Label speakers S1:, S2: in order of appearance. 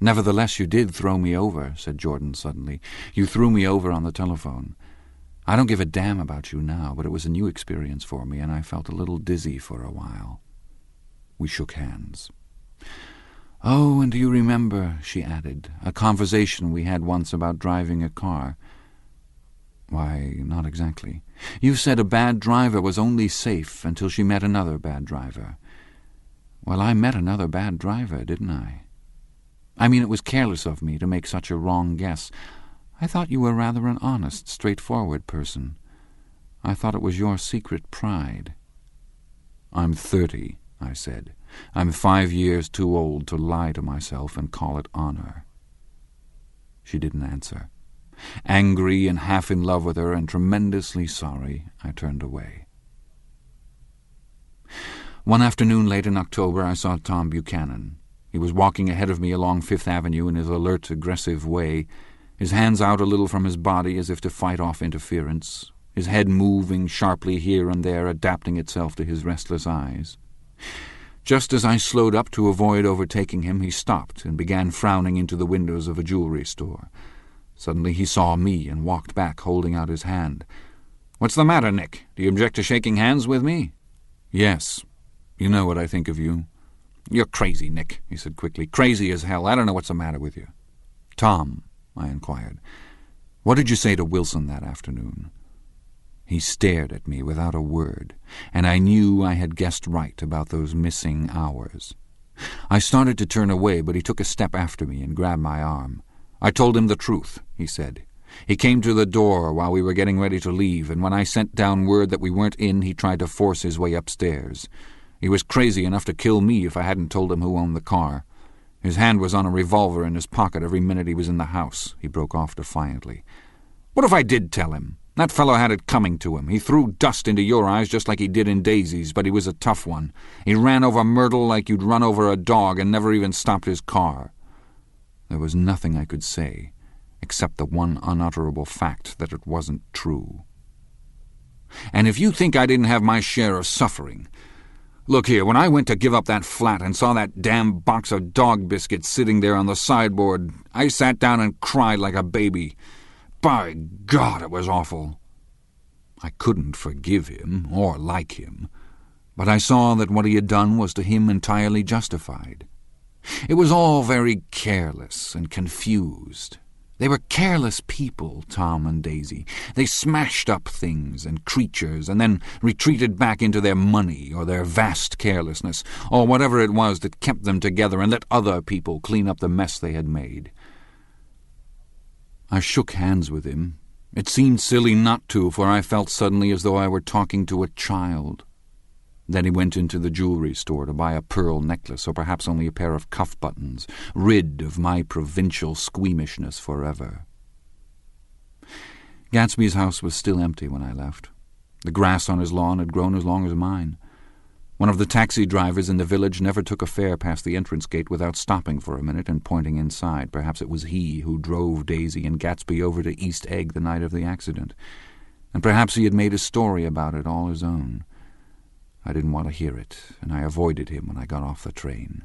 S1: Nevertheless, you did throw me over, said Jordan suddenly. You threw me over on the telephone. I don't give a damn about you now, but it was a new experience for me, and I felt a little dizzy for a while. We shook hands. Oh, and do you remember, she added, a conversation we had once about driving a car? Why, not exactly. You said a bad driver was only safe until she met another bad driver. Well, I met another bad driver, didn't I? I mean, it was careless of me to make such a wrong guess. I thought you were rather an honest, straightforward person. I thought it was your secret pride. I'm thirty, I said. I'm five years too old to lie to myself and call it honor. She didn't answer. Angry and half in love with her and tremendously sorry, I turned away. One afternoon late in October, I saw Tom Buchanan. He was walking ahead of me along Fifth Avenue in his alert, aggressive way, his hands out a little from his body as if to fight off interference, his head moving sharply here and there, adapting itself to his restless eyes. Just as I slowed up to avoid overtaking him, he stopped and began frowning into the windows of a jewelry store. Suddenly he saw me and walked back, holding out his hand. What's the matter, Nick? Do you object to shaking hands with me? Yes. You know what I think of you. You're crazy, Nick, he said quickly. Crazy as hell. I don't know what's the matter with you. Tom, I inquired, what did you say to Wilson that afternoon? He stared at me without a word, and I knew I had guessed right about those missing hours. I started to turn away, but he took a step after me and grabbed my arm. I told him the truth, he said. He came to the door while we were getting ready to leave, and when I sent down word that we weren't in, he tried to force his way upstairs. He was crazy enough to kill me if I hadn't told him who owned the car. His hand was on a revolver in his pocket every minute he was in the house, he broke off defiantly. What if I did tell him? That fellow had it coming to him. He threw dust into your eyes just like he did in Daisy's, but he was a tough one. He ran over Myrtle like you'd run over a dog and never even stopped his car. There was nothing I could say, except the one unutterable fact that it wasn't true. And if you think I didn't have my share of suffering, look here, when I went to give up that flat and saw that damn box of dog biscuits sitting there on the sideboard, I sat down and cried like a baby. By God, it was awful. I couldn't forgive him or like him, but I saw that what he had done was to him entirely justified. It was all very careless and confused. They were careless people, Tom and Daisy. They smashed up things and creatures and then retreated back into their money or their vast carelessness or whatever it was that kept them together and let other people clean up the mess they had made. I shook hands with him. It seemed silly not to, for I felt suddenly as though I were talking to a child. Then he went into the jewelry store to buy a pearl necklace, or perhaps only a pair of cuff buttons, rid of my provincial squeamishness forever. Gatsby's house was still empty when I left. The grass on his lawn had grown as long as mine. One of the taxi drivers in the village never took a fare past the entrance gate without stopping for a minute and pointing inside. Perhaps it was he who drove Daisy and Gatsby over to East Egg the night of the accident. And perhaps he had made a story about it all his own. I didn't want to hear it, and I avoided him when I got off the train.